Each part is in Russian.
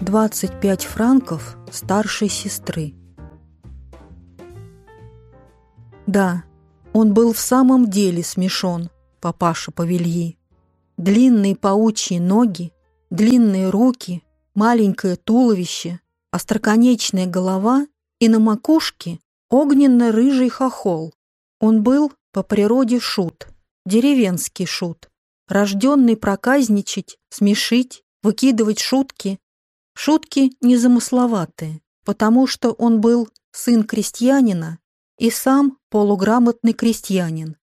25 франков старшей сестры. Да, он был в самом деле смешон, папаша Павельи. Длинные паучьи ноги, длинные руки, маленькое туловище, остроконечная голова и на макушке огненно-рыжий хохол. Он был по природе шут, деревенский шут, рожденный проказничать, смешить, выкидывать шутки. Шутки незамысловатые, потому что он был сын крестьянина и сам полуграмотный крестьянин.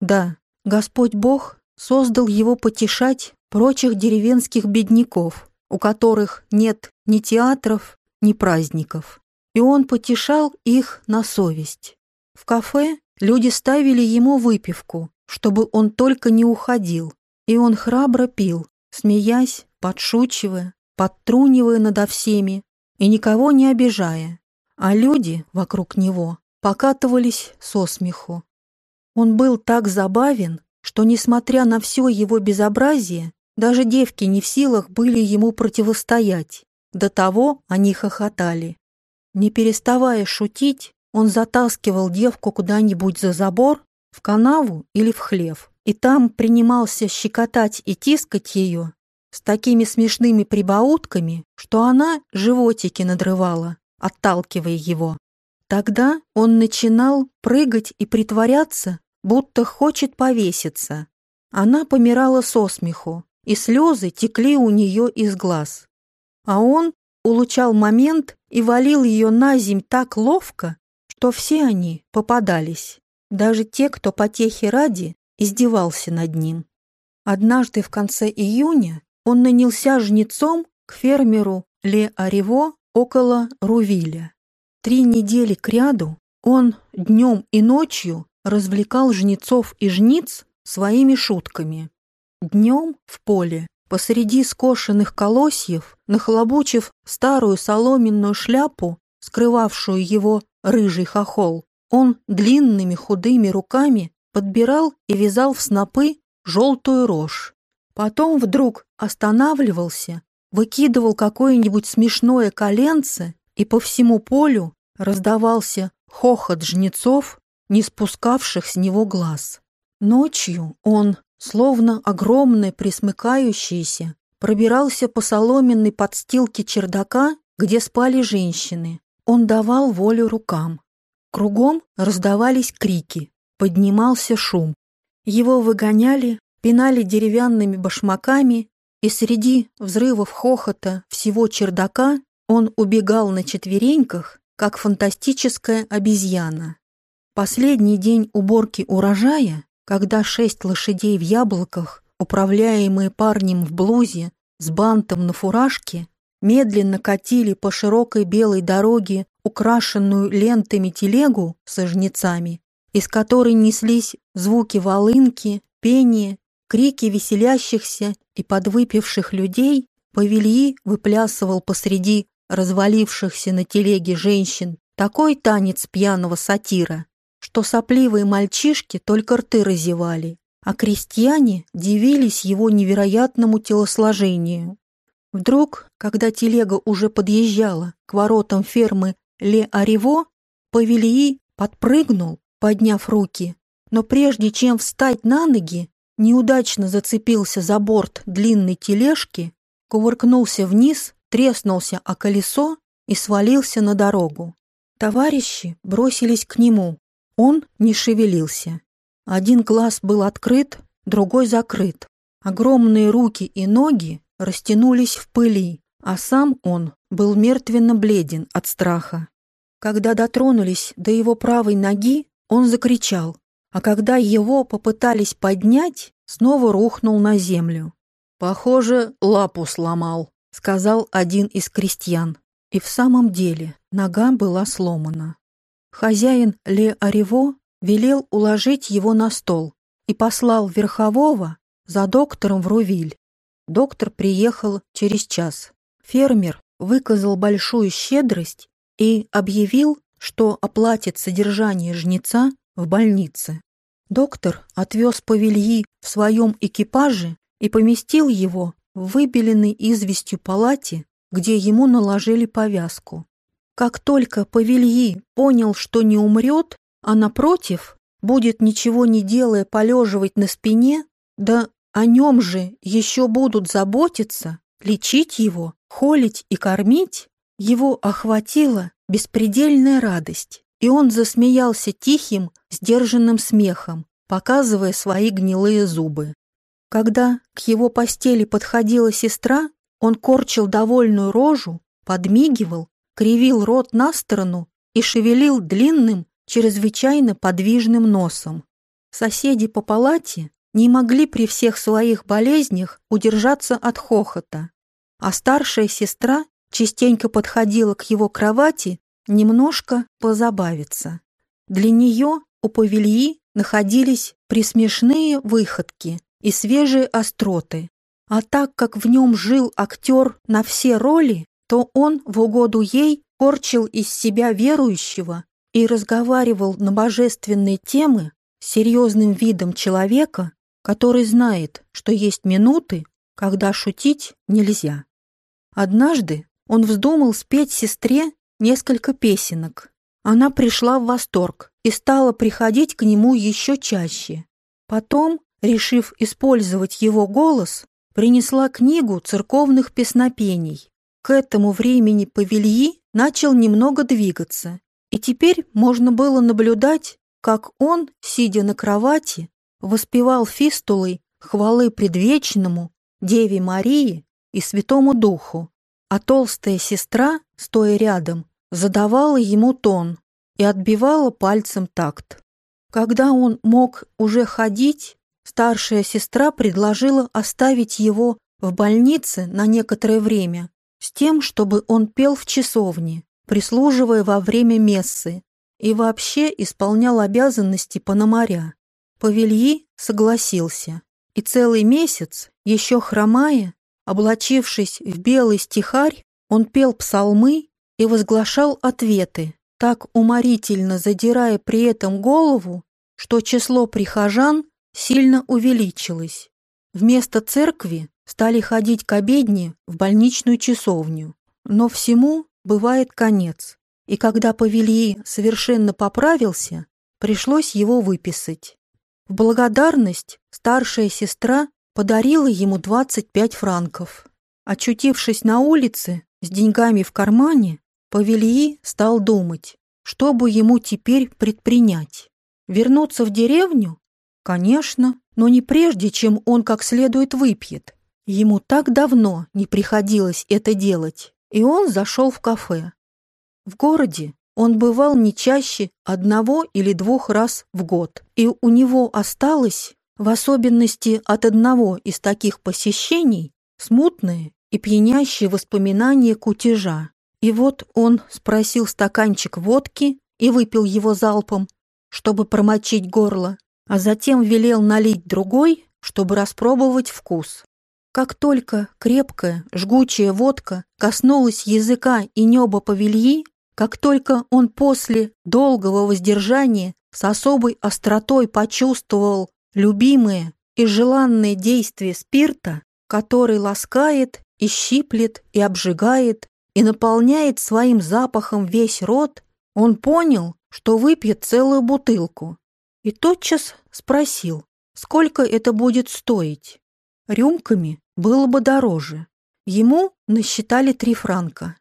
Да, Господь Бог создал его потешать прочих деревенских бедняков, у которых нет ни театров, ни праздников. И он потешал их на совесть. В кафе люди ставили ему выпивку, чтобы он только не уходил, и он храбро пил, смеясь, подшучивая, подтрунивая надо всеми и никого не обижая, а люди вокруг него покатывались со смеху. Он был так забавен, что, несмотря на все его безобразие, даже девки не в силах были ему противостоять. До того они хохотали. Не переставая шутить, он затаскивал девку куда-нибудь за забор, в канаву или в хлев, и там принимался щекотать и тискать ее с такими смешными прибаутками, что она животики надрывала, отталкивая его. Тогда он начинал прыгать и притворяться, будто хочет повеситься. Она помирала со смеху, и слезы текли у нее из глаз. А он улучал момент и валил ее на земь так ловко, что все они попадались, даже те, кто потехи ради издевался над ним. Однажды в конце июня он нанялся жнецом к фермеру Ле Арево около Рувиля. Три недели кряду он днем и ночью развлекал жнецов и жниц своими шутками. Днем в поле, посреди скошенных колосьев, нахлобучив старую соломенную шляпу, скрывавшую его рыжий хохол, он длинными худыми руками подбирал и вязал в снопы желтую рожь. Потом вдруг останавливался, выкидывал какое-нибудь смешное коленце и по всему полю раздавался хохот жнецов, не спускавших с него глаз. Ночью он, словно огромное присмыкающееся, пробирался по соломенной подстилке чердака, где спали женщины. Он давал волю рукам. Кругом раздавались крики, поднимался шум. Его выгоняли, пинали деревянными башмаками, и среди взрывов хохота всего чердака он убегал на четвереньках, как фантастическая обезьяна. Последний день уборки урожая, когда шесть лошадей в яблоках, управляемые парнем в блузе, с бантом на фуражке, медленно катили по широкой белой дороге украшенную лентами телегу со жнецами, из которой неслись звуки волынки, пение, крики веселящихся и подвыпивших людей, Павельи выплясывал посреди развалившихся на телеге женщин такой танец пьяного сатира, что сопливые мальчишки только рты разевали, а крестьяне дивились его невероятному телосложению. Вдруг, когда телега уже подъезжала к воротам фермы Ле-Арево, Павелии подпрыгнул, подняв руки, но прежде чем встать на ноги, неудачно зацепился за борт длинной тележки, кувыркнулся вниз треснулся о колесо и свалился на дорогу. Товарищи бросились к нему. Он не шевелился. Один глаз был открыт, другой закрыт. Огромные руки и ноги растянулись в пыли, а сам он был мертвенно бледен от страха. Когда дотронулись до его правой ноги, он закричал, а когда его попытались поднять, снова рухнул на землю. Похоже, лапу сломал сказал один из крестьян. И в самом деле нога была сломана. Хозяин Ле Арево велел уложить его на стол и послал верхового за доктором в Рувиль. Доктор приехал через час. Фермер выказал большую щедрость и объявил, что оплатит содержание жнеца в больнице. Доктор отвез Павельи в своем экипаже и поместил его в выбеленной известью палате где ему наложили повязку. Как только Павельи понял, что не умрет, а напротив, будет ничего не делая полеживать на спине, да о нем же еще будут заботиться, лечить его, холить и кормить, его охватила беспредельная радость, и он засмеялся тихим, сдержанным смехом, показывая свои гнилые зубы. Когда к его постели подходила сестра, он корчил довольную рожу, подмигивал, кривил рот на сторону и шевелил длинным, чрезвычайно подвижным носом. Соседи по палате не могли при всех своих болезнях удержаться от хохота, а старшая сестра частенько подходила к его кровати немножко позабавиться. Для нее у Павельи находились присмешные выходки и свежие остроты, а так как в нем жил актер на все роли, то он в угоду ей корчил из себя верующего и разговаривал на божественные темы с серьезным видом человека, который знает, что есть минуты, когда шутить нельзя. Однажды он вздумал спеть сестре несколько песенок. Она пришла в восторг и стала приходить к нему еще чаще. Потом, решив использовать его голос, принесла книгу церковных песнопений. К этому времени Павельи начал немного двигаться, и теперь можно было наблюдать, как он, сидя на кровати, воспевал фистулой хвалы предвечному, Деве Марии и Святому Духу, а толстая сестра, стоя рядом, задавала ему тон и отбивала пальцем такт. Когда он мог уже ходить, старшая сестра предложила оставить его в больнице на некоторое время с тем, чтобы он пел в часовне, прислуживая во время мессы, и вообще исполнял обязанности пономаря. Павельи согласился, и целый месяц, еще хромая, облачившись в белый стихарь, он пел псалмы и возглашал ответы, так уморительно задирая при этом голову, что число прихожан сильно увеличилось. Вместо церкви стали ходить к обедне в больничную часовню. Но всему бывает конец, и когда Павельи совершенно поправился, пришлось его выписать. В благодарность старшая сестра подарила ему 25 франков. Очутившись на улице с деньгами в кармане, Павельи стал думать, что бы ему теперь предпринять. Вернуться в деревню? Конечно, но не прежде, чем он как следует выпьет. Ему так давно не приходилось это делать, и он зашел в кафе. В городе он бывал не чаще одного или двух раз в год, и у него осталось, в особенности от одного из таких посещений, смутное и пьянящее воспоминание кутежа. И вот он спросил стаканчик водки и выпил его залпом, чтобы промочить горло, а затем велел налить другой, чтобы распробовать вкус. Как только крепкая, жгучая водка коснулась языка и неба Павельи, как только он после долгого воздержания с особой остротой почувствовал любимое и желанное действие спирта, который ласкает и щиплет и обжигает и наполняет своим запахом весь рот, он понял, что выпьет целую бутылку, и тотчас спросил, сколько это будет стоить. Рюмками было бы дороже. Ему насчитали три франка.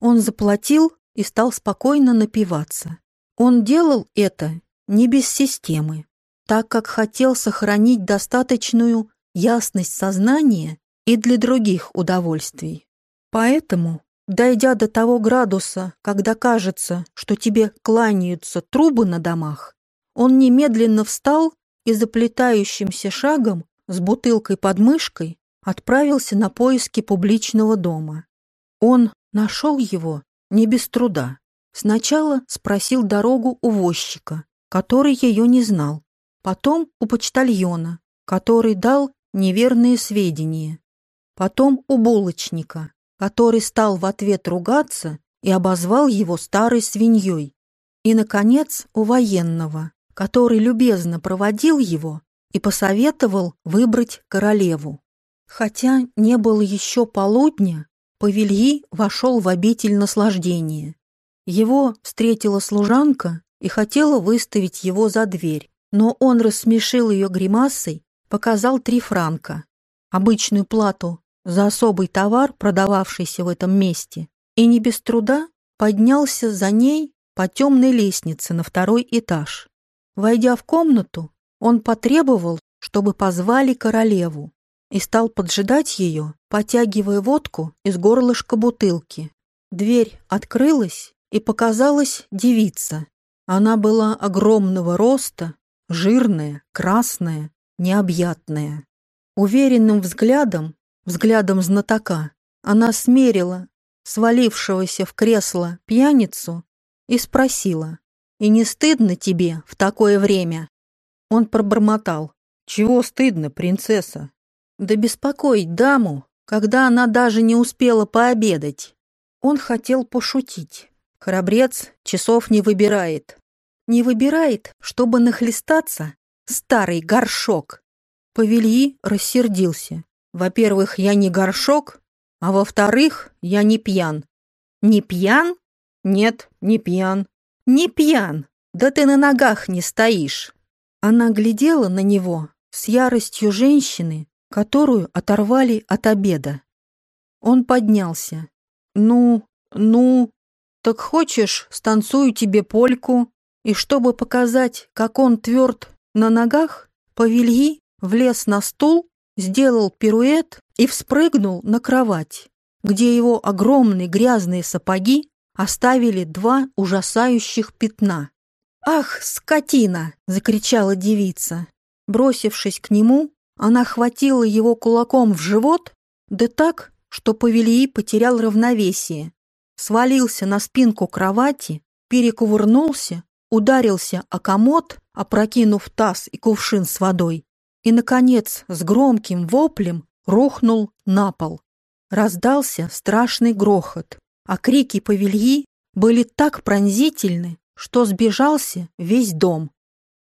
Он заплатил и стал спокойно напиваться. Он делал это не без системы, так как хотел сохранить достаточную ясность сознания и для других удовольствий. Поэтому Дойдя до того градуса, когда кажется, что тебе кланяются трубы на домах, он немедленно встал и заплетающимся шагом с бутылкой под мышкой отправился на поиски публичного дома. Он нашел его не без труда. Сначала спросил дорогу у возчика, который ее не знал, потом у почтальона, который дал неверные сведения, потом у булочника, который стал в ответ ругаться и обозвал его старой свиньей. И, наконец, у военного, который любезно проводил его и посоветовал выбрать королеву. Хотя не было еще полудня, Павельи вошел в обитель наслаждения. Его встретила служанка и хотела выставить его за дверь, но он рассмешил ее гримасой, показал три франка, обычную плату за особый товар, продававшийся в этом месте, и не без труда поднялся за ней по темной лестнице на второй этаж. Войдя в комнату, он потребовал, чтобы позвали королеву, и стал поджидать ее, потягивая водку из горлышка бутылки. Дверь открылась, и показалась девица. Она была огромного роста, жирная, красная, необъятная. Уверенным взглядом, взглядом знатока, она смерила свалившегося в кресло пьяницу и спросила, «И не стыдно тебе в такое время?» Он пробормотал, «Чего стыдно, принцесса?» «Да беспокоить даму, когда она даже не успела пообедать». Он хотел пошутить. Храбрец часов не выбирает. Не выбирает, чтобы нахлестаться? Старый горшок. Павельи рассердился. Во-первых, я не горшок, а во-вторых, я не пьян. Не пьян? Нет, не пьян. Не пьян. Да ты на ногах не стоишь. Она глядела на него с яростью женщины, которую оторвали от обеда. Он поднялся. «Ну, ну, так хочешь, станцую тебе польку?» И чтобы показать, как он тверд на ногах, Павельи влез на стул, сделал пируэт и вспрыгнул на кровать, где его огромные грязные сапоги оставили два ужасающих пятна. «Ах, скотина!» — закричала девица. Бросившись к нему, она хватила его кулаком в живот, да так, что Павелии потерял равновесие, свалился на спинку кровати, перекувырнулся, ударился о комод, опрокинув таз и кувшин с водой, и, наконец, с громким воплем рухнул на пол. Раздался страшный грохот, а крики повельи были так пронзительны, что сбежался весь дом.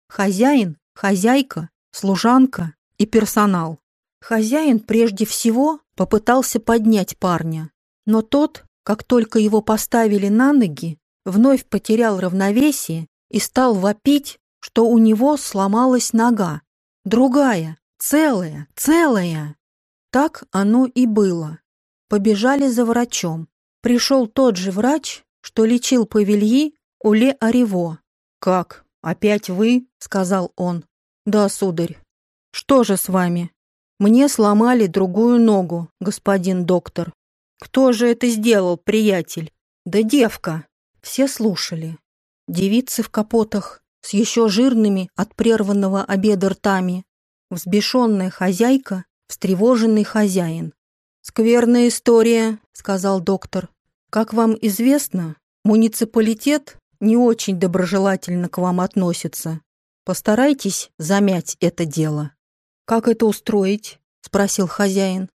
Хозяин, хозяйка, служанка и персонал. Хозяин прежде всего попытался поднять парня, но тот как только его поставили на ноги, вновь потерял равновесие и стал вопить, что у него сломалась нога. Другая, целая, целая. Так оно и было. Побежали за врачом. Пришел тот же врач, что лечил Павельи у Ле Арево. «Как? Опять вы?» — сказал он. «Да, сударь. Что же с вами?» «Мне сломали другую ногу, господин доктор. «Кто же это сделал, приятель?» «Да девка!» Все слушали. Девицы в капотах, с еще жирными от прерванного обеда ртами, взбешенная хозяйка, встревоженный хозяин. «Скверная история», — сказал доктор. «Как вам известно, муниципалитет не очень доброжелательно к вам относится. Постарайтесь замять это дело». «Как это устроить?» — спросил хозяин.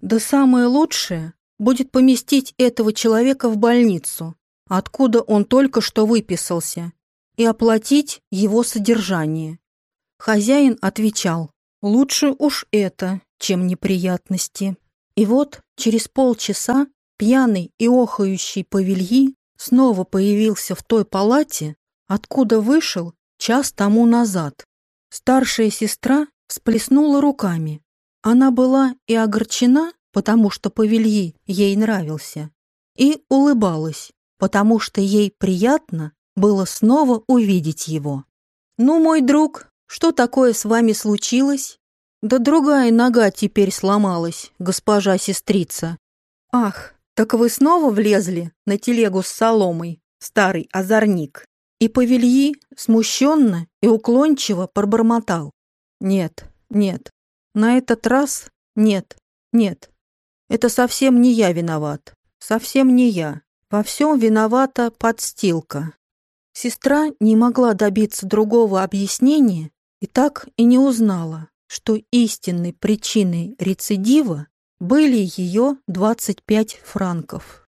«Да самое лучшее будет поместить этого человека в больницу, откуда он только что выписался, и оплатить его содержание. Хозяин отвечал, лучше уж это, чем неприятности. И вот через полчаса пьяный и охающий павельи снова появился в той палате, откуда вышел час тому назад. Старшая сестра всплеснула руками. Она была и огорчена, потому что Павельи ей нравился, и улыбалась, потому что ей приятно было снова увидеть его. «Ну, мой друг, что такое с вами случилось?» «Да другая нога теперь сломалась, госпожа сестрица». «Ах, так вы снова влезли на телегу с соломой, старый озорник?» И Павельи смущенно и уклончиво пробормотал. «Нет, нет, на этот раз нет, нет, это совсем не я виноват. Совсем не я. Во всем виновата подстилка. Сестра не могла добиться другого объяснения и так и не узнала, что истинной причиной рецидива были ее 25 франков.